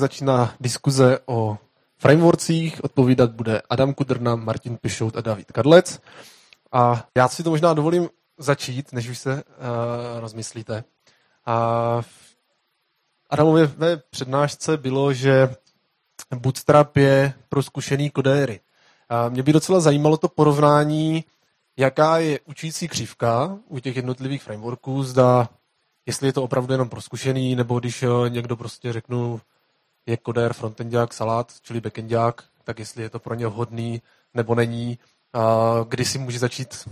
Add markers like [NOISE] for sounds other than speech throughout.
Začíná diskuze o frameworkcích. Odpovídat bude Adam Kudrna, Martin Pišout a David Kadlec. A já si to možná dovolím začít, než už se uh, rozmyslíte. A v Adamově přednášce bylo, že Bootstrap je pro zkušený kodéry. A mě by docela zajímalo to porovnání, jaká je učící křivka u těch jednotlivých frameworků, zda jestli je to opravdu jenom pro zkušený, nebo když eh, někdo prostě řeknu, je kodér frontendák salát, čili backendák, tak jestli je to pro ně vhodný nebo není. A kdy si může začít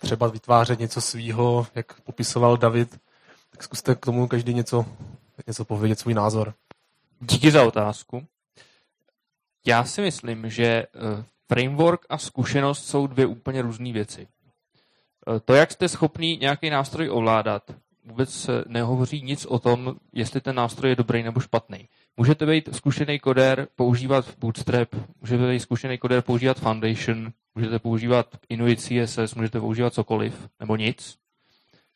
třeba vytvářet něco svýho, jak popisoval David, tak zkuste k tomu každý něco, něco povědět, svůj názor. Díky za otázku. Já si myslím, že eh, framework a zkušenost jsou dvě úplně různé věci. Eh, to, jak jste schopný nějaký nástroj ovládat, vůbec nehovoří nic o tom, jestli ten nástroj je dobrý nebo špatný. Můžete být zkušený kodér, používat Bootstrap, můžete být zkušený kodér, používat Foundation, můžete používat Inuit CSS, můžete používat cokoliv, nebo nic.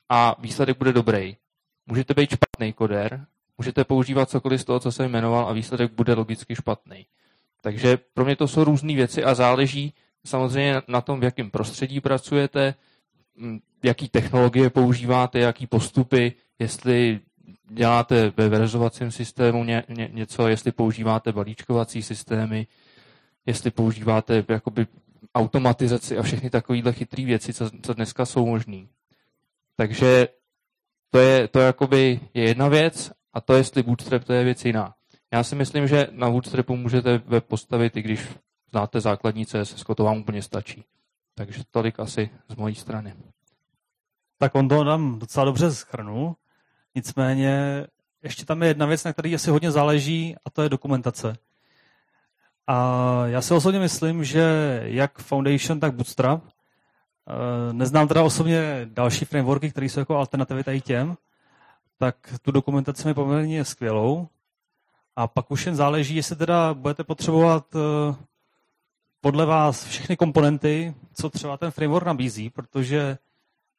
A výsledek bude dobrý. Můžete být špatný kodér, můžete používat cokoliv z toho, co jsem jmenoval, a výsledek bude logicky špatný. Takže pro mě to jsou různé věci a záleží samozřejmě na tom, v jakém prostředí pracujete, jaký technologie používáte, jaký postupy, jestli děláte ve verzovacím systému ně, ně, něco, jestli používáte balíčkovací systémy, jestli používáte jakoby automatizaci a všechny takovéhle chytré věci, co, co dneska jsou možné. Takže to je, to jakoby je jedna věc a to, jestli Bootstrap, to je věc jiná. Já si myslím, že na Bootstrapu můžete web postavit, i když znáte základní CSS, to vám úplně stačí. Takže tolik asi z mojí strany. Tak on to nám docela dobře schrnul. Nicméně ještě tam je jedna věc, na které asi hodně záleží, a to je dokumentace. A já si osobně myslím, že jak Foundation, tak Bootstrap, eh, neznám teda osobně další frameworky, které jsou jako alternativy tady těm, tak tu dokumentaci mi poměrně skvělou. A pak už jen záleží, jestli teda budete potřebovat eh, podle vás všechny komponenty, co třeba ten framework nabízí, protože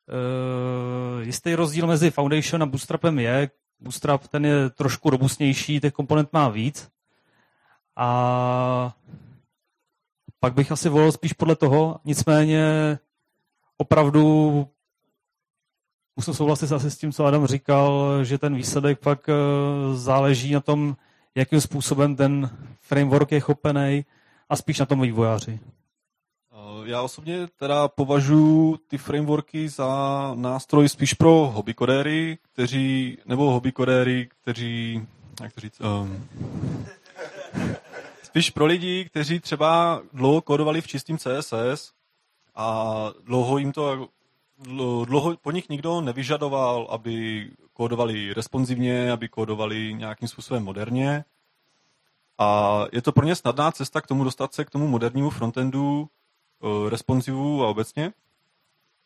uh, jistý rozdíl mezi Foundation a Bootstrapem je, Bootstrap ten je trošku robustnější, těch komponent má víc. A pak bych asi volil spíš podle toho, nicméně opravdu musím souhlasit asi s tím, co Adam říkal, že ten výsledek pak uh, záleží na tom, jakým způsobem ten framework je chopený a spíš na tom vývojáři. Já osobně teda považuji ty frameworky za nástroj spíš pro hobbykodéry, kteří, nebo hobbykodéry, kteří, jak to říct, um, spíš pro lidi, kteří třeba dlouho kódovali v čistém CSS a dlouho jim to, dlouho po nich nikdo nevyžadoval, aby kódovali responsivně, aby kódovali nějakým způsobem moderně. A je to pro ně snadná cesta k tomu dostat se k tomu modernímu frontendu, uh, responsivu a obecně.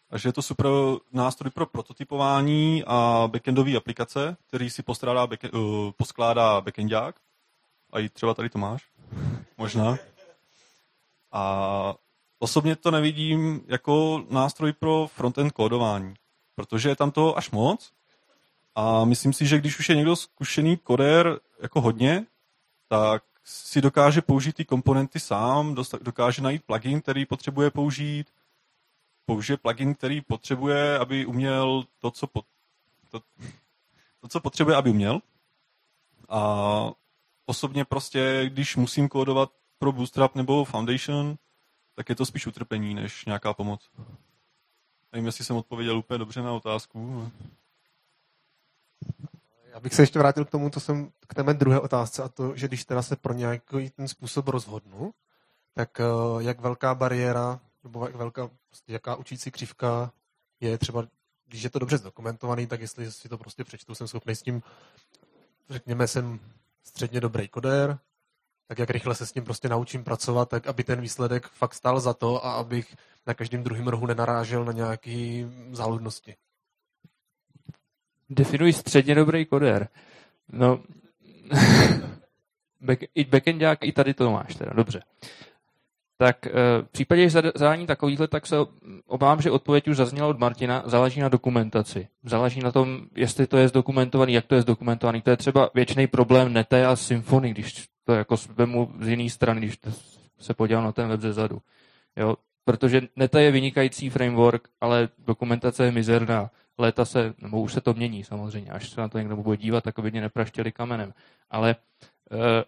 Takže je to super nástroj pro prototypování a backendové aplikace, který si postrádá backend, uh, poskládá backendák. A i třeba tady to máš. Možná. A osobně to nevidím jako nástroj pro frontend kódování, protože je tam toho až moc. A myslím si, že když už je někdo zkušený kodér jako hodně, tak si dokáže použít ty komponenty sám, dokáže najít plugin, který potřebuje použít, použije plugin, který potřebuje, aby uměl to, co, po, to, to, co potřebuje, aby uměl. A osobně prostě, když musím kódovat pro Bootstrap nebo Foundation, tak je to spíš utrpení, než nějaká pomoc. Nevím, jestli jsem odpověděl úplně dobře na otázku. Já bych se ještě vrátil k tomu, co jsem k té druhé otázce, a to, že když teda se pro nějaký ten způsob rozhodnu, tak eh, jak velká bariéra, nebo jak velká, prostě jaká učící křivka je třeba, když je to dobře zdokumentovaný, tak jestli si to prostě přečtu, jsem schopný s tím, řekněme, jsem středně dobrý kodér, tak jak rychle se s tím prostě naučím pracovat, tak aby ten výsledek fakt stál za to a abych na každém druhém rohu nenarážel na nějaké záludnosti. Definuj středně dobrý kodér. No, [LAUGHS] i backendák, i tady to máš teda, dobře. tak eh, v případě zadání takovýchhle, tak se obávám, že odpověď už zazněla od Martina, záleží na dokumentaci. Záleží na tom, jestli to je zdokumentovaný, jak to je zdokumentovaný. To je třeba věčný problém Nete a Symfony, když to jako vemu z jiné strany, když se podívám na ten web zezadu. Jo? Protože Nete je vynikající framework, ale dokumentace je mizerná. Léta se, nebo už se to mění samozřejmě, až se na to někdo bude dívat, tak by mě nepraštěli kamenem. Ale eh,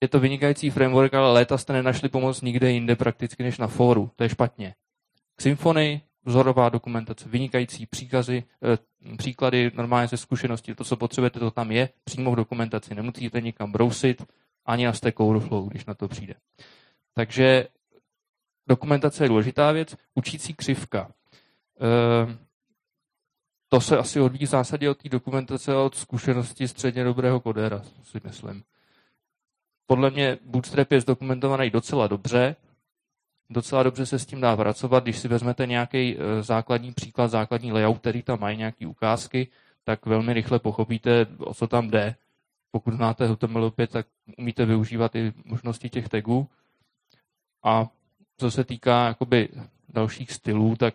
je to vynikající framework, ale léta jste nenašli pomoc nikde jinde prakticky než na fóru. To je špatně. K Symfony, vzorová dokumentace, vynikající příkazy, e, příklady normálně ze zkušenosti, to, co potřebujete, to tam je, přímo v dokumentaci. Nemusíte nikam brousit, ani na Stack Overflow, když na to přijde. Takže dokumentace je důležitá věc. Učící křivka. E, to se asi odvíjí v zásadě od té dokumentace a od zkušenosti středně dobrého kodéra, si myslím podle mě Bootstrap je zdokumentovaný docela dobře. Docela dobře se s tím dá pracovat. Když si vezmete nějaký eh, základní příklad, základní layout, který tam mají nějaké ukázky, tak velmi rychle pochopíte, o co tam jde. Pokud znáte HTML5, tak umíte využívat i možnosti těch tagů. A co se týká jakoby dalších stylů, tak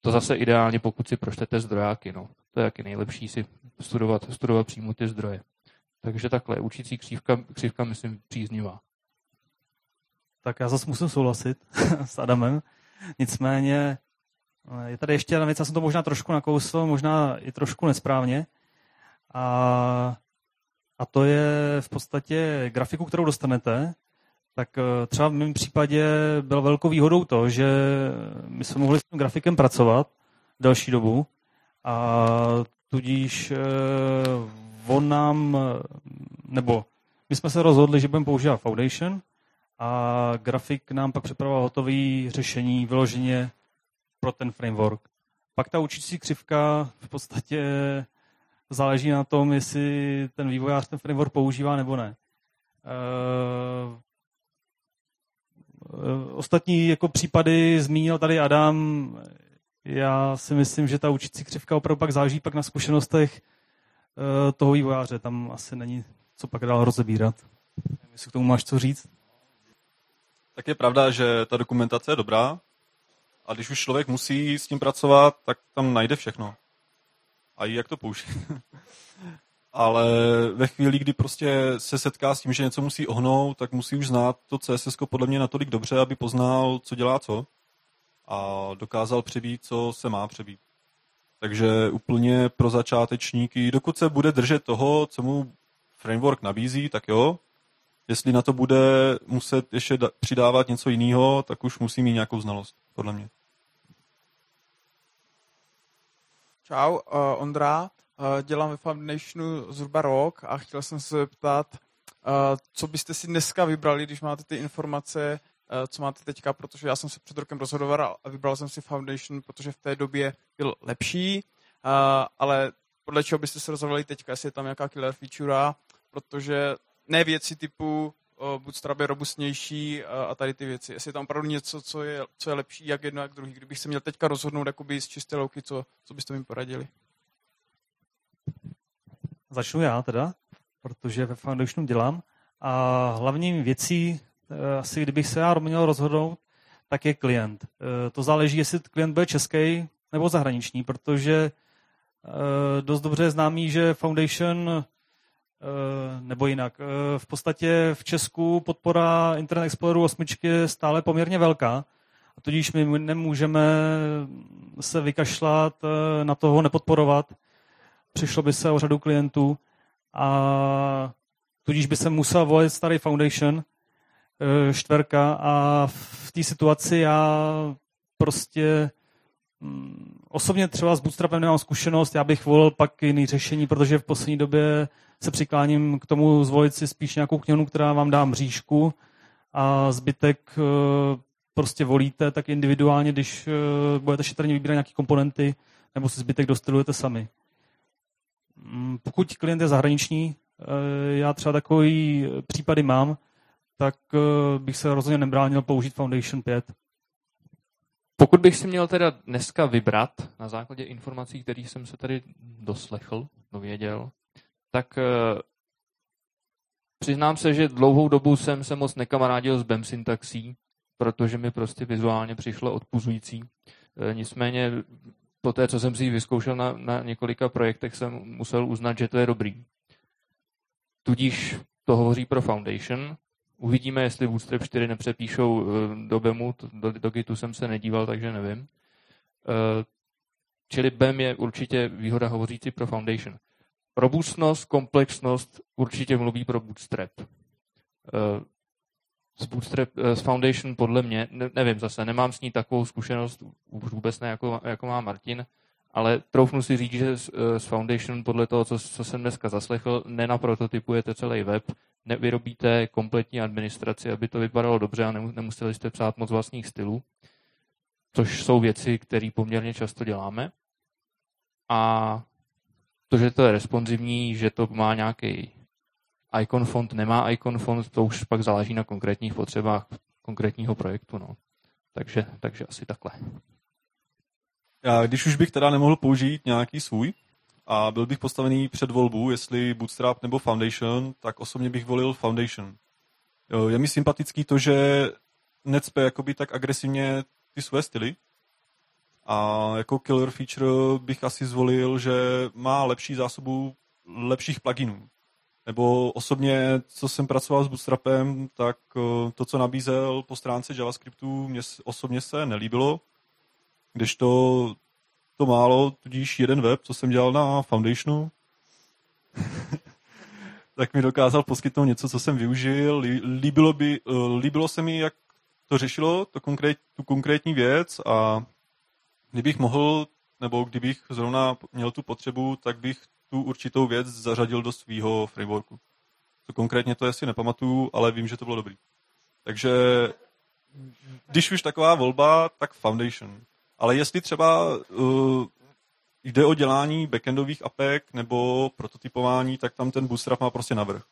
to zase ideálně, pokud si pročtete zdrojáky. No. To je taky nejlepší si studovat, studovat přímo ty zdroje. Takže takhle, učící křívka, křívka myslím, příznivá. Tak já zase musím souhlasit [LAUGHS] s Adamem. Nicméně eh, je tady ještě jedna věc, já jsem to možná trošku nakousl, možná i trošku nesprávně. A, a to je v podstatě grafiku, kterou dostanete, tak eh, třeba v mém případě bylo velkou výhodou to, že my jsme mohli s tím grafikem pracovat další dobu a tudíž eh, on nám, nebo my jsme se rozhodli, že budeme používat Foundation a grafik nám pak připravoval hotové řešení vyloženě pro ten framework. Pak ta učící křivka v podstatě záleží na tom, jestli ten vývojář ten framework používá nebo ne. Uh, ostatní jako případy zmínil tady Adam. Já si myslím, že ta učící křivka opravdu pak záleží pak na zkušenostech Eh, toho vývojáře. Tam asi není co pak dál rozebírat. Jestli k tomu máš co říct? Tak je pravda, že ta dokumentace je dobrá a když už člověk musí s tím pracovat, tak tam najde všechno. A jak to použít. [LAUGHS] Ale ve chvíli, kdy prostě se setká s tím, že něco musí ohnout, tak musí už znát to CSS podle mě natolik dobře, aby poznal, co dělá co a dokázal přebít, co se má přebít. Takže úplně pro začátečníky, dokud se bude držet toho, co mu framework nabízí, tak jo. Jestli na to bude muset ještě přidávat něco jiného, tak už musí mít nějakou znalost, podle mě. Čau, uh, Ondra. Dělám ve Foundationu zhruba rok a chtěl jsem se uh, co byste si dneska vybrali, když máte ty informace co máte teďka, protože já jsem se před rokem rozhodoval a vybral jsem si Foundation, protože v té době byl lepší, ale podle čeho byste se rozhodli teďka, jestli je tam nějaká killer feature, protože ne věci typu Bootstrap je robustnější a tady ty věci. Jestli je tam opravdu něco, co je, co je lepší, jak jedno, jak druhý. Kdybych se měl teďka rozhodnout jakoby z čisté louky, co, co byste mi poradili? Začnu já teda, protože ve Foundationu dělám. A hlavní věcí, Eh, asi kdybych se já měl rozhodnout, tak je klient. Eh, to záleží, jestli klient bude český nebo zahraniční, protože eh, dost dobře je známý, že Foundation nebo jinak. V podstatě v Česku podpora Internet Exploreru 8 je stále poměrně velká, a tudíž my nemůžeme se vykašlat na toho nepodporovat. Přišlo by se o řadu klientů a tudíž by se musel volit starý Foundation, Eh, čtverka a v té situaci já prostě mm, osobně třeba s Bootstrapem nemám zkušenost, já bych volil pak jiný řešení, protože v poslední době se přikláním k tomu zvolit si spíš nějakou knihu, která vám dá mřížku a zbytek eh, prostě volíte tak individuálně, když eh, budete šetrně vybírat nějaké komponenty, nebo si zbytek dostylujete sami. Mm, pokud klient je zahraniční, já třeba takový případy mám, tak eh, bych se rozhodně nebránil použít Foundation 5. Pokud bych si měl teda dneska vybrat na základě informací, které jsem se tady doslechl, dověděl, tak přiznám se, že dlouhou dobu jsem se moc nekamarádil s BEM syntaxí, protože mi prostě vizuálně přišlo odpuzující. Nicméně po té, co jsem si ji vyzkoušel na, na několika projektech, jsem musel uznat, že to je dobrý. Tudíž to hovoří pro Foundation. Uvidíme, jestli Bootstrap 4 nepřepíšou e, do BEMu, do, do Gitu jsem se nedíval, takže nevím. E, čili BEM je určitě výhoda hovořící pro Foundation. Robustnost, komplexnost určitě mluví pro Bootstrap s Bootstrap, s Foundation podle mě, ne, nevím zase, nemám s ní takovou zkušenost, už vůbec ne jako, jako má Martin, ale troufnu si říct, že s, s Foundation podle toho, co, co jsem dneska zaslechl, nenaprototypujete celý web, nevyrobíte kompletní administraci, aby to vypadalo dobře a nemuseli jste psát moc vlastních stylů, což jsou věci, které poměrně často děláme. A to, že to je responsivní, že to má nějaký icon font nemá icon font, to už pak záleží na konkrétních potřebách konkrétního projektu. No. Takže, takže asi takhle. Já, když už bych teda nemohl použít nějaký svůj a byl bych postavený před volbu, jestli Bootstrap nebo Foundation, tak osobně bych volil Foundation. Je mi sympatický to, že necpe jakoby tak agresivně ty své styly a jako killer feature bych asi zvolil, že má lepší zásobu lepších pluginů. Nebo osobně, co jsem pracoval s Bootstrapem, tak eh, to, co nabízel po stránce JavaScriptu, mě osobně se nelíbilo. Kdežto to málo, tudíž jeden web, co jsem dělal na Foundationu, [LAUGHS] tak mi dokázal poskytnout něco, co jsem využil. Líbilo, by, eh, líbilo se mi, jak to řešilo, to konkrét, tu konkrétní věc a kdybych mohl, nebo kdybych zrovna měl tu potřebu, tak bych tu určitou věc zařadil do svého frameworku. To konkrétně to asi nepamatuju, ale vím, že to bylo dobrý. Takže když už taková volba, tak Foundation. Ale jestli třeba uh, jde o dělání backendových apek nebo prototypování, tak tam ten Bootstrap má prostě navrh.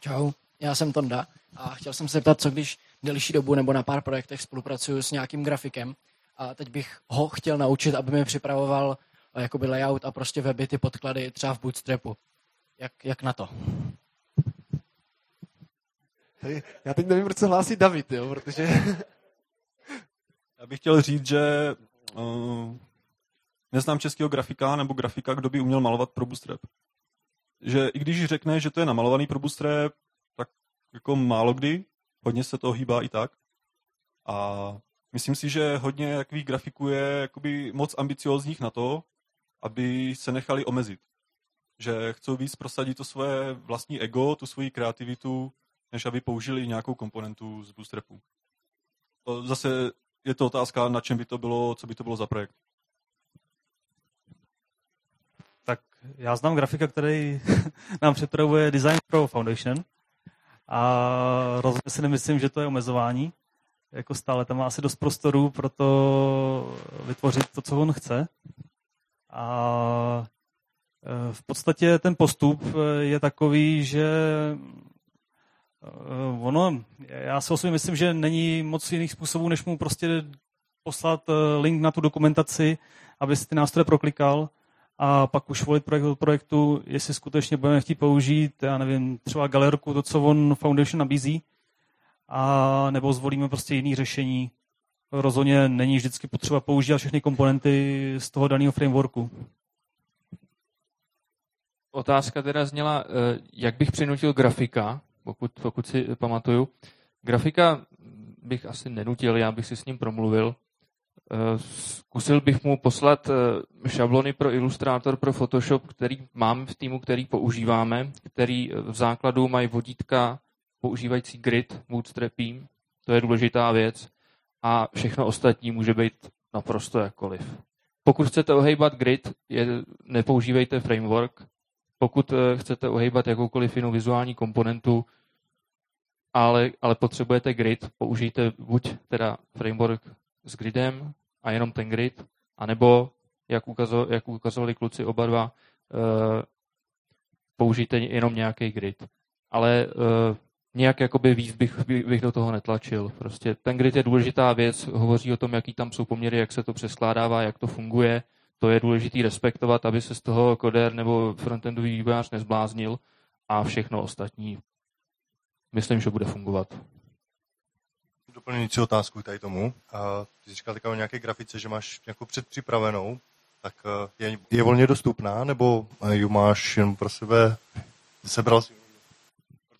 Čau, já jsem Tonda a chtěl jsem se zeptat, co když delší dobu nebo na pár projektech spolupracuju s nějakým grafikem a teď bych ho chtěl naučit, aby mi připravoval jakoby layout a prostě weby, ty podklady třeba v Bootstrapu. Jak, jak na to? Já teď nevím, proč se hlásí David, jo, protože... [LAUGHS] Já bych chtěl říct, že uh, neznám českého grafika nebo grafika, kdo by uměl malovat pro Bootstrap. Že i když řekne, že to je namalovaný pro Bootstrap, tak jako málo kdy, hodně se to hýbá i tak. A myslím si, že hodně takových grafiků je jakoby moc ambiciozních na to, aby se nechali omezit. Že chcou víc prosadit to svoje vlastní ego, tu svoji kreativitu, než aby použili nějakou komponentu z Bootstrapu. Zase je to otázka, na čem by to bylo, co by to bylo za projekt. Tak já znám grafika, který [LAUGHS] nám připravuje Design Pro Foundation a rozhodně si nemyslím, že to je omezování. Jako stále tam má asi dost prostoru pro to vytvořit to, co on chce. A e, v podstatě ten postup e, je takový, že e, ono, já si osobně myslím, že není moc jiných způsobů, než mu prostě poslat link na tu dokumentaci, aby si ty nástroje proklikal a pak už volit projekt od projektu, jestli skutečně budeme chtít použít, já nevím, třeba galerku, to, co on Foundation nabízí, a nebo zvolíme prostě jiný řešení, rozhodně není vždycky potřeba používat všechny komponenty z toho daného frameworku. Otázka teda zněla, eh, jak bych přinutil grafika, pokud, pokud si pamatuju. Grafika bych asi nenutil, já bych si s ním promluvil. Eh, zkusil bych mu poslat eh, šablony pro Illustrator, pro Photoshop, který mám v týmu, který používáme, který v základu mají vodítka používající grid bootstrapím. To je důležitá věc a všechno ostatní může být naprosto jakkoliv. Pokud chcete ohejbat grid, je, nepoužívejte framework. Pokud eh, chcete ohejbat jakoukoliv jinou vizuální komponentu, ale, ale potřebujete grid, použijte buď teda framework s gridem a jenom ten grid, anebo, jak, ukazo, jak ukazovali kluci oba dva, uh, použijte jenom nějaký grid. Ale uh, nějak jakoby víc bych, bych do toho netlačil. Prostě ten grid je důležitá věc, hovoří o tom, jaký tam jsou poměry, jak se to přeskládává, jak to funguje. To je důležitý respektovat, aby se z toho koder nebo frontendový vývojář nezbláznil a všechno ostatní myslím, že bude fungovat. doplňující otázku tady tomu. Ty jsi říkal o nějaké grafice, že máš nějakou předpřipravenou, tak eh, je, je volně dostupná, nebo eh, ji máš jen pro sebe, sebral si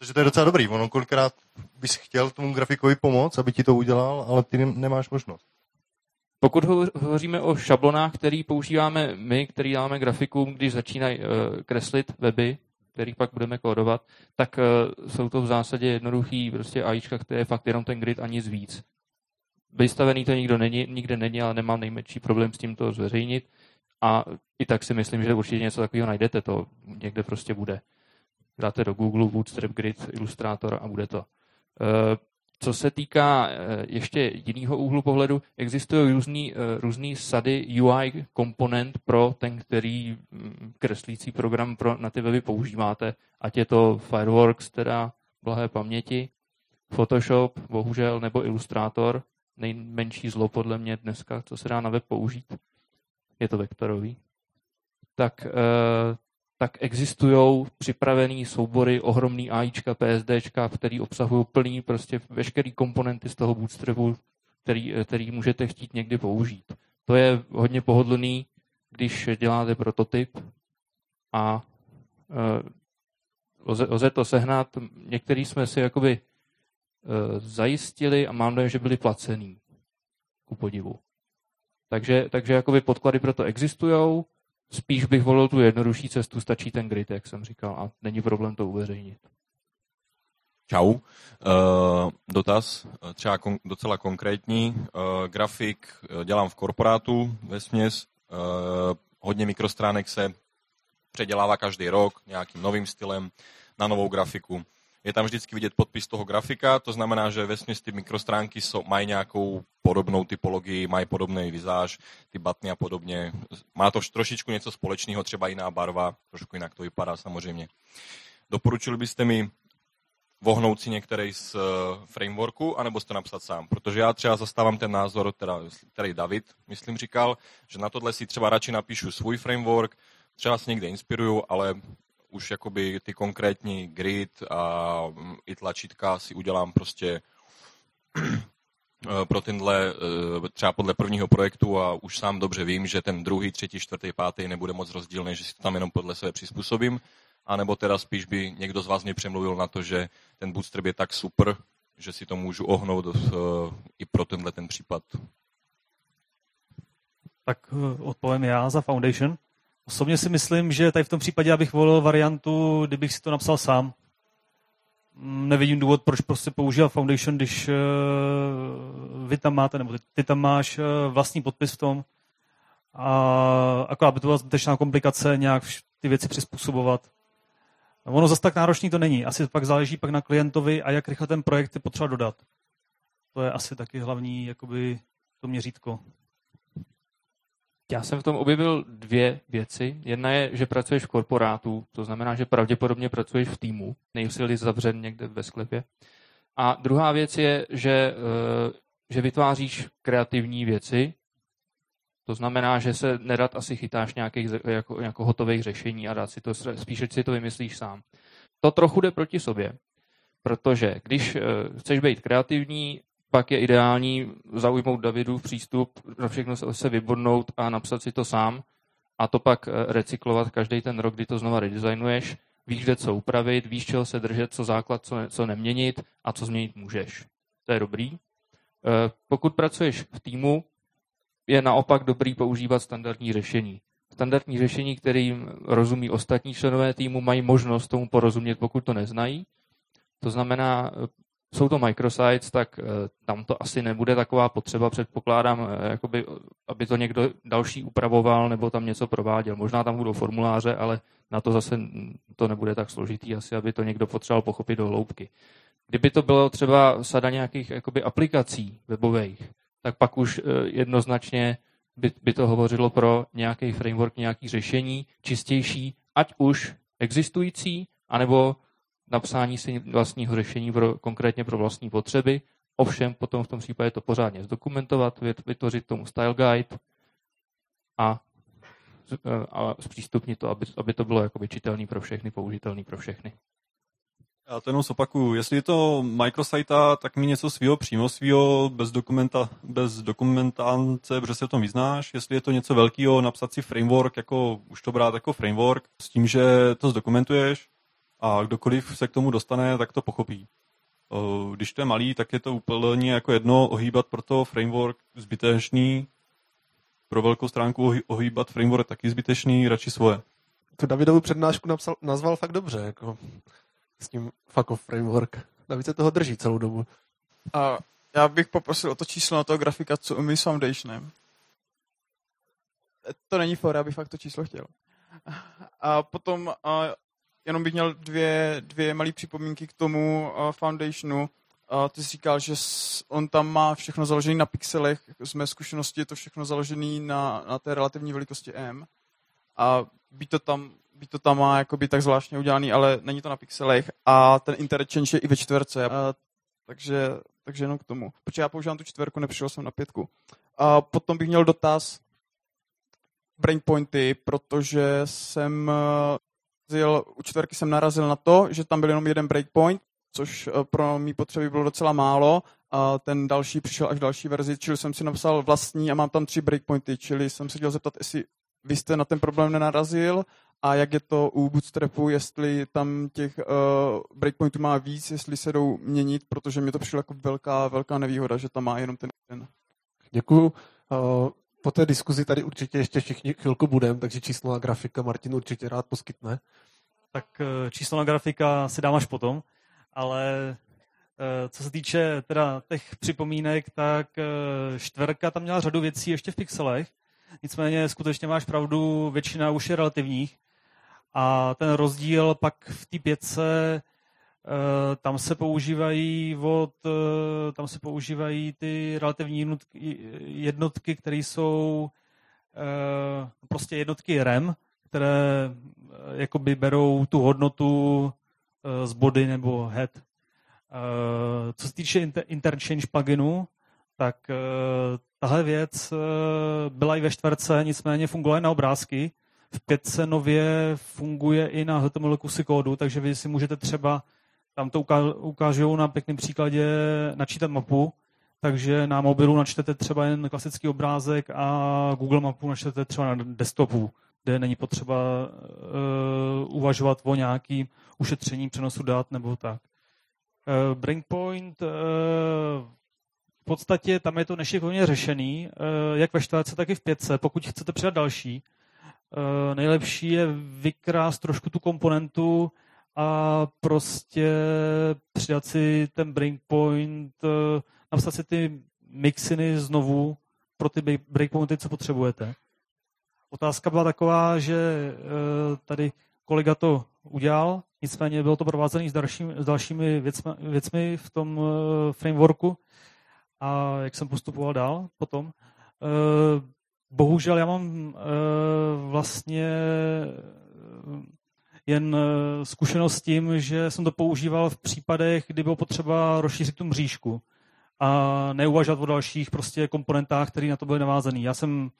Protože to je docela dobrý. Ono kolikrát bys chtěl tomu grafikovi pomoct, aby ti to udělal, ale ty nemáš možnost. Pokud hovoříme o šablonách, který používáme my, který dáme grafikům, když začínají uh, kreslit weby, který pak budeme kódovat, tak uh, jsou to v zásadě jednoduchý prostě AIčka, které je fakt jenom ten grid a nic víc. Vystavený to nikdo není, nikde není, ale nemám nejmenší problém s tím to zveřejnit. A i tak si myslím, že určitě něco takového najdete, to někde prostě bude. Dáte do Google Bootstrap Grid, Illustrator a bude to. Uh, co se týká eh, ještě jiného úhlu pohledu, existují různý, eh, různý sady UI komponent pro ten, který mm, kreslící program pro, na ty weby používáte, ať je to Fireworks, teda blahé paměti, Photoshop, bohužel, nebo Illustrator, nejmenší zlo podle mě dneska, co se dá na web použít, je to vektorový. Tak eh, tak existují připravené soubory, ohromný AIčka, PSDčka, který obsahují plný prostě veškerý komponenty z toho bootstrapu, který, který můžete chtít někdy použít. To je hodně pohodlný, když děláte prototyp a uh, lze, to sehnat. Některý jsme si jakoby uh, zajistili a mám dojem, že byli placený ku podivu. Takže, takže jakoby podklady pro to existují, spíš bych volil tu jednodušší cestu, stačí ten grid, jak jsem říkal, a není problém to uveřejnit. Čau. Uh, dotaz, třeba kon, docela konkrétní. Uh, grafik dělám v korporátu ve směs. Uh, hodně mikrostránek se předělává každý rok nějakým novým stylem na novou grafiku je tam vždycky vidět podpis toho grafika, to znamená, že ve ty mikrostránky jsou, mají nějakou podobnou typologii, mají podobný vizáž, ty batny a podobně. Má to trošičku něco společného, třeba jiná barva, trošku jinak to vypadá samozřejmě. Doporučili byste mi vohnout si některý z uh, frameworku, anebo to napsat sám. Protože já třeba zastávám ten názor, teda, který David, myslím, říkal, že na tohle si třeba radši napíšu svůj framework, třeba se někde inspiruju, ale už jakoby ty konkrétní grid a mm, i tlačítka si udělám prostě [CLEARS THROAT] eh, pro tenhle, eh, třeba podle prvního projektu a už sám dobře vím, že ten druhý, třetí, čtvrtý, pátý nebude moc rozdílný, že si to tam jenom podle sebe přizpůsobím, anebo teda spíš by někdo z vás mě přemluvil na to, že ten bootstrap je tak super, že si to můžu ohnout uh, i pro tenhle ten případ. Tak odpovím já za Foundation. Osobně si myslím, že tady v tom případě bych volil variantu, kdybych si to napsal sám. Mm, nevidím důvod, proč prostě používat Foundation, když uh, vy tam máte, nebo ty, tam máš uh, vlastní podpis v tom. A jako aby to byla zbytečná komplikace, nějak ty věci přizpůsobovat. Ono zase tak náročný to není. Asi pak záleží pak na klientovi a jak rychle ten projekt je potřeba dodat. To je asi taky hlavní jakoby, to měřítko. Já jsem v tom objevil dvě věci. Jedna je, že pracuješ v korporátu, to znamená, že pravděpodobně pracuješ v týmu, nejsi zavřen někde ve sklepě. A druhá věc je, že, eh, že vytváříš kreativní věci, to znamená, že se nedat asi chytáš nějakých jako, jako hotových řešení a dát si to, spíše si to vymyslíš sám. To trochu jde proti sobě, protože když eh, chceš být kreativní, pak je ideální zaujmout Davidu přístup, na všechno se vybodnout a napsat si to sám a to pak eh, recyklovat každý ten rok, kdy to znova redesignuješ. Víš, kde co upravit, víš, čeho se držet, co základ, co, co neměnit a co změnit můžeš. To je dobrý. Eh, pokud pracuješ v týmu, je naopak dobrý používat standardní řešení. Standardní řešení, kterým rozumí ostatní členové týmu, mají možnost tomu porozumět, pokud to neznají. To znamená, jsou to microsites, tak eh, tam to asi nebude taková potřeba, předpokládám, eh, jakoby, aby to někdo další upravoval nebo tam něco prováděl. Možná tam budou formuláře, ale na to zase to nebude tak složitý, asi aby to někdo potřeboval pochopit do hloubky. Kdyby to bylo třeba sada nějakých jakoby, aplikací webových, tak pak už eh, jednoznačně by, by to hovořilo pro nějaký framework, nějaký řešení, čistější, ať už existující, anebo napsání si vlastního řešení pro, konkrétně pro vlastní potřeby. Ovšem potom v tom případě to pořádně zdokumentovat, vytvořit tomu style guide a, a zpřístupnit to, aby, aby to bylo jakoby čitelný pro všechny, použitelný pro všechny. Já to jenom zopakuju. Jestli je to microsite, tak mi něco svýho přímo svýho, bez, dokumenta, bez dokumentance, protože se o tom vyznáš. Jestli je to něco velkého, napsat si framework, jako už to brát jako framework, s tím, že to zdokumentuješ a kdokoliv se k tomu dostane, tak to pochopí. Když to je malý, tak je to úplně jako jedno ohýbat pro to framework zbytečný. Pro velkou stránku ohýbat framework taky zbytečný, radši svoje. Tu Davidovu přednášku napsal, nazval fakt dobře, jako s tím fuck off framework. David se toho drží celou dobu. A já bych poprosil o to číslo na toho grafika, co umí s Foundationem. To není for, já bych fakt to číslo chtěl. A potom a jenom bych měl dvě, dvě malé připomínky k tomu uh, Foundationu. Uh, ty jsi říkal, že on tam má všechno založené na pixelech. Z mé zkušenosti je to všechno založené na, na té relativní velikosti M. A by to tam, by to tam má jakoby tak zvláštně udělaný, ale není to na pixelech. A ten interchange je i ve čtverce. Uh, takže, takže jenom k tomu. Protože já používám tu čtverku, nepřišel jsem na pětku. A potom bych měl dotaz brainpointy, protože jsem narazil, u čtverky jsem narazil na to, že tam byl jenom jeden breakpoint, což eh, pro mý potřeby bylo docela málo. A ten další přišel až další verzi, čili jsem si napsal vlastní a mám tam tři breakpointy, čili jsem se chtěl zeptat, jestli vy jste na ten problém nenarazil a jak je to u Bootstrapu, jestli tam těch uh, breakpointů má víc, jestli se jdou měnit, protože mi to přišlo jako velká, velká nevýhoda, že tam má jenom ten jeden. Děkuju. Uh, po té diskuzi tady určitě ještě všichni chvilku budeme, takže číslo na grafika Martin určitě rád poskytne. Tak eh, číslo na grafika si dám až potom, ale eh, co se týče teda těch připomínek, tak čtverka tam měla řadu věcí ještě v pixelech, nicméně skutečně máš pravdu, většina už je relativních a ten rozdíl pak v té pětce Eh, tam se používají od, eh, tam se používají ty relativní jednotky, které jsou eh, prostě jednotky REM, které jakoby berou tu hodnotu z body nebo head. Co se týče interchange pluginu, tak tahle věc byla i ve čtverce, nicméně fungovala na obrázky. V pětce nově funguje i na HTML kusy kódu, takže vy si můžete třeba tam to ukážou na pěkném příkladě načítat mapu, takže na mobilu načtete třeba jen klasický obrázek a Google mapu načtete třeba na desktopu, kde není potřeba uh, uvažovat o nějakým ušetření přenosu dat nebo tak. Uh, Brainpoint uh, v podstatě tam je to nešikovně řešený, uh, jak ve čtvrtce, tak i v pětce. Pokud chcete přidat další, uh, nejlepší je vykrást trošku tu komponentu, a prostě přidat si ten breakpoint, eh, napsat si ty mixiny znovu pro ty breakpointy, co potřebujete. Otázka byla taková, že eh, tady kolega to udělal, nicméně bylo to provázené s, dalším, s dalšími věcmi, věcmi v tom eh, frameworku a jak jsem postupoval dál potom. Bohužel já mám vlastně jen eh, zkušenost s tím, že jsem to používal v případech, kdy bylo potřeba rozšířit tu mřížku a neuvažovat o dalších prostě komponentách, které na to byly navázané. Já jsem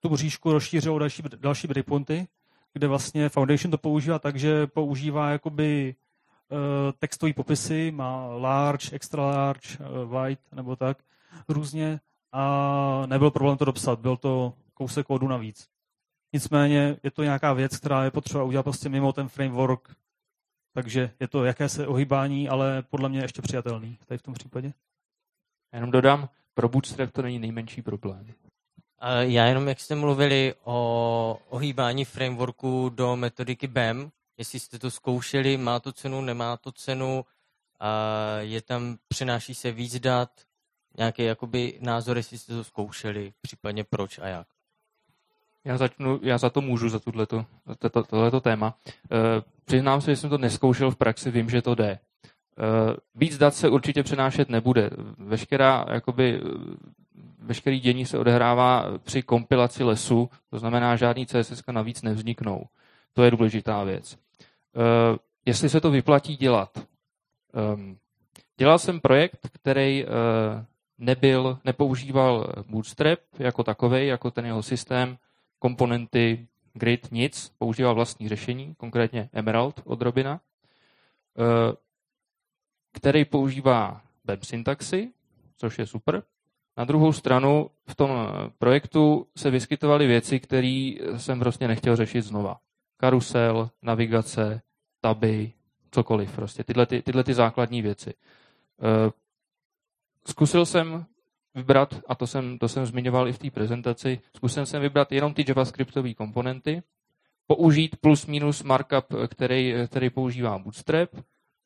tu mřížku rozšířil o další, další breakpointy, kde vlastně Foundation to používá tak, že používá jakoby uh, textové popisy, má large, extra large, uh, white nebo tak, různě a nebyl problém to dopsat, byl to kousek kódu navíc. Nicméně je to nějaká věc, která je potřeba udělat prostě mimo ten framework, takže je to jakési ohýbání, ale podle mě ještě přijatelný tady v tom případě. Jenom dodám, pro Bootstrap to není nejmenší problém. Já jenom, jak jste mluvili o ohýbání frameworku do metodiky BEM, jestli jste to zkoušeli, má to cenu, nemá to cenu, je tam, přináší se víc dat, nějaký jakoby názor, jestli jste to zkoušeli, případně proč a jak. Já, začnu, já za to můžu, za tohleto, to, tohleto téma. E, přiznám se, že jsem to neskoušel v praxi, vím, že to jde. E, víc dat se určitě přenášet nebude. Veškerá, jakoby, veškerý dění se odehrává při kompilaci lesu, to znamená, žádný CSS navíc nevzniknou. To je důležitá věc. E, jestli se to vyplatí dělat. E, dělal jsem projekt, který nebyl, nepoužíval Bootstrap jako takový, jako ten jeho systém, komponenty, grid, nic, používá vlastní řešení, konkrétně Emerald od Robina. Eh, který používá BEM syntaxy, což je super. Na druhou stranu v tom projektu se vyskytovaly věci, které jsem prostě nechtěl řešit znova. Karusel, navigace, taby, cokoliv. Prostě tyhle, ty, tyhle ty základní věci. Eh, zkusil jsem vybrat, a to jsem, to jsem zmiňoval i v té prezentaci, zkusil jsem vybrat jenom ty javascriptové komponenty, použít plus minus markup, který, který používá Bootstrap,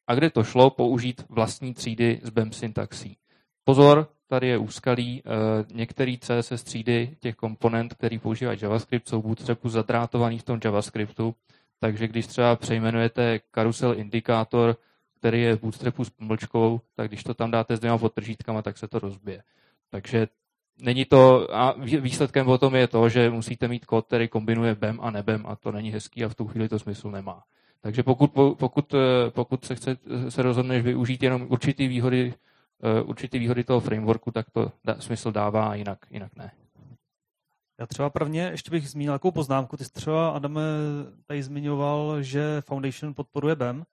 a kde to šlo, použít vlastní třídy s BEM syntaxí. Pozor, tady je úskalí. Eh, některé CSS třídy těch komponent, který používají JavaScript, jsou Bootstrapu zadrátovaný v tom JavaScriptu, takže když třeba přejmenujete karusel indikátor, který je v Bootstrapu s pomlčkou, tak když to tam dáte s dvěma podtržítkama, tak se to rozbije. Takže není to, a výsledkem potom je to, že musíte mít kód, který kombinuje BEM a nebem a to není hezký a v tu chvíli to smysl nemá. Takže pokud, pokud, eh, pokud se, chce, se rozhodneš využít jenom určitý výhody, eh, určitý výhody toho frameworku, tak to da, smysl dává a jinak, jinak ne. Já třeba prvně ještě bych zmínil takovou poznámku. Ty jsi třeba, Adame, tady zmiňoval, že Foundation podporuje BEM.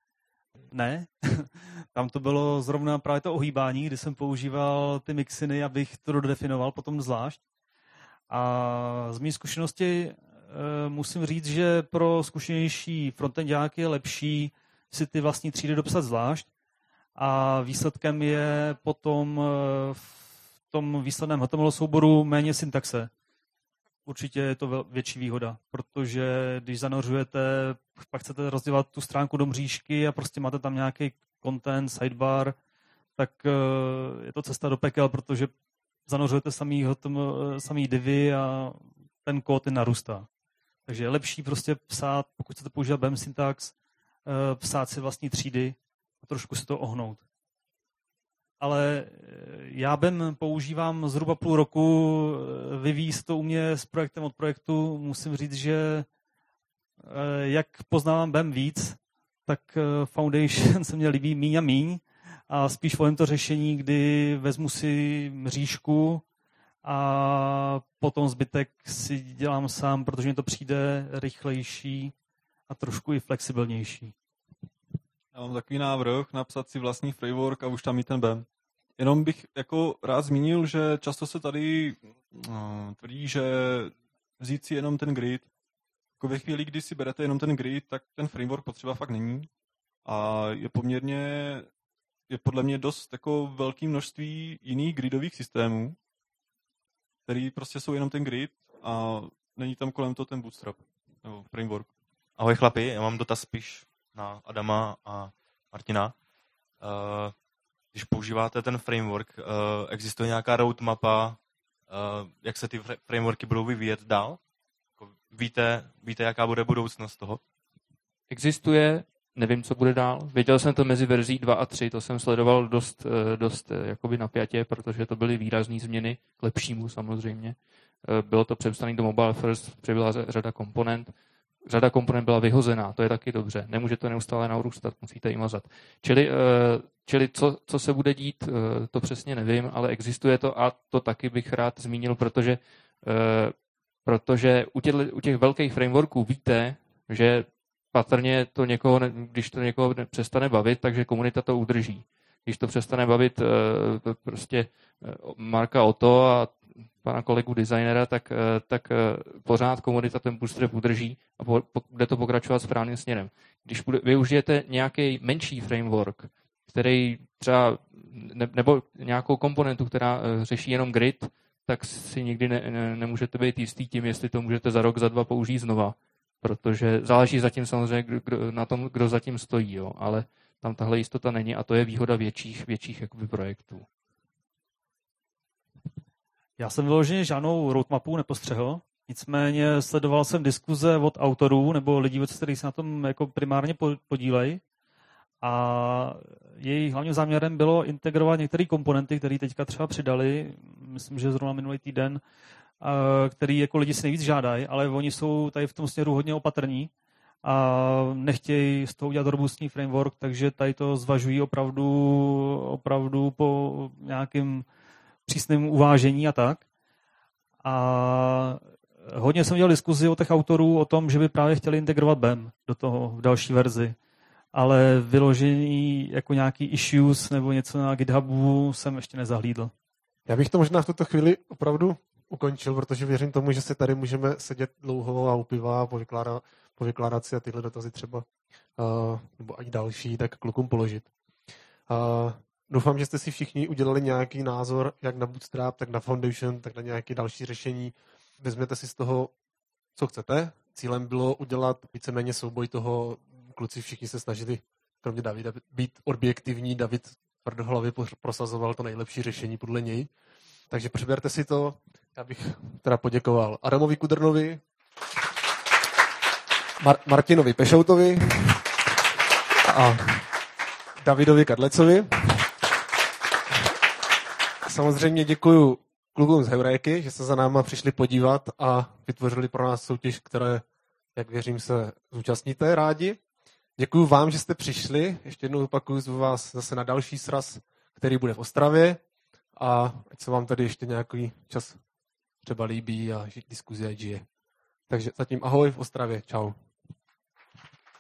Ne, [LAUGHS] tam to bylo zrovna právě to ohýbání, kdy jsem používal ty mixiny, abych to dodefinoval potom zvlášť. A z mé zkušenosti e, musím říct, že pro zkušenější frontendáky je lepší si ty vlastní třídy dopsat zvlášť. A výsledkem je potom e, v tom výsledném HTML souboru méně syntaxe určitě je to větší výhoda, protože když zanořujete, pak chcete rozdělat tu stránku do mřížky a prostě máte tam nějaký content, sidebar, tak eh, je to cesta do pekel, protože zanořujete samý, samý divy a ten kód je narůstá. Takže je lepší prostě psát, pokud chcete používat BEM syntax, eh, psát si vlastní třídy a trošku si to ohnout ale eh, já BEM používám zhruba půl roku, eh, vyvíjí to u mě s projektem od projektu. Musím říct, že eh, jak poznávám BEM víc, tak Foundation [LAUGHS] se mě líbí míň a míň a spíš volím to řešení, kdy vezmu si mřížku a potom zbytek si dělám sám, protože mi to přijde rychlejší a trošku i flexibilnější. Já mám takový návrh, napsat si vlastní framework a už tam mít ten BEM. Jenom bych jako rád zmínil, že často se tady uh, tvrdí, že vzít si jenom ten grid. Jako ve chvíli, kdy si berete jenom ten grid, tak ten framework potřeba fakt není. A je poměrně, je podle mě dost jako velké množství jiných gridových systémů, který prostě jsou jenom ten grid a není tam kolem toho ten bootstrap nebo framework. Ahoj chlapi, já mám dotaz spíš na Adama a Martina. Uh, když používáte ten framework, uh, existuje nějaká roadmapa, uh, jak se ty frameworky budou vyvíjet dál? Jako víte, víte, jaká bude budoucnost toho? Existuje, nevím, co bude dál. Věděl jsem to mezi verzí 2 a 3, to jsem sledoval dost, dost jakoby napjatě, protože to byly výrazné změny, k lepšímu samozřejmě. Bylo to přepsané do Mobile First, přibyla řada komponent řada komponent byla vyhozená, to je taky dobře. Nemůže to neustále narůstat, musíte ji mazat. Čili, eh, čili co, co se bude dít, eh, to přesně nevím, ale existuje to a to taky bych rád zmínil, protože, eh, protože u, těch, u těch velkých frameworků víte, že patrně to někoho, když to někoho přestane bavit, takže komunita to udrží. Když to přestane bavit prostě Marka Oto a pana kolegu designera, tak, eh, tak eh, pořád komunita ten bootstrap udrží a bude to pokračovat správným směrem. Když využijete nějaký menší framework, který třeba, nebo nějakou komponentu, která eh, řeší jenom grid, tak si nikdy ne, ne, nemůžete být jistý tím, jestli to můžete za rok, za dva použít znova. Protože záleží zatím samozřejmě kdo, na tom, kdo zatím stojí, jo, ale tam tahle jistota není a to je výhoda větších, větších jakoby, projektů. Já jsem vyloženě žádnou roadmapu nepostřehl, nicméně sledoval jsem diskuze od autorů nebo lidí, kteří se na tom jako primárně podílejí a jejich hlavním záměrem bylo integrovat některé komponenty, které teďka třeba přidali, myslím, že zrovna minulý týden, který jako lidi si nejvíc žádají, ale oni jsou tady v tom směru hodně opatrní a nechtějí z toho udělat robustní framework, takže tady to zvažují opravdu, opravdu po nějakým přísném uvážení a tak. A hodně jsem dělal diskuzi o těch autorů o tom, že by právě chtěli integrovat BEM do toho v další verzi. ale vyložení jako nějaký issues nebo něco na GitHubu jsem ještě nezahlídl. Já bych to možná v tuto chvíli opravdu ukončil, protože věřím tomu, že se tady můžeme sedět dlouho a upiva a povykládat, povykládat si a tyhle dotazy třeba, uh, nebo i další, tak klukům položit. Uh, doufám, že jste si všichni udělali nějaký názor, jak na Bootstrap, tak na Foundation, tak na nějaké další řešení. Vezměte si z toho, co chcete. Cílem bylo udělat víceméně souboj toho, kluci všichni se snažili, kromě Davida, být objektivní. David tvrdohlavě prosazoval to nejlepší řešení podle něj. Takže přeberte si to. Já bych teda poděkoval Adamovi Kudrnovi, Mar- Martinovi Pešoutovi a Davidovi Kadlecovi. Samozřejmě děkuji klukům z Heuréky, že se za náma přišli podívat a vytvořili pro nás soutěž, které, jak věřím, se zúčastníte rádi. Děkuji vám, že jste přišli. Ještě jednou opakuju zvu vás zase na další sraz, který bude v Ostravě. A ať se vám tady ještě nějaký čas třeba líbí a diskuzi žije. Takže zatím ahoj v Ostravě. Čau.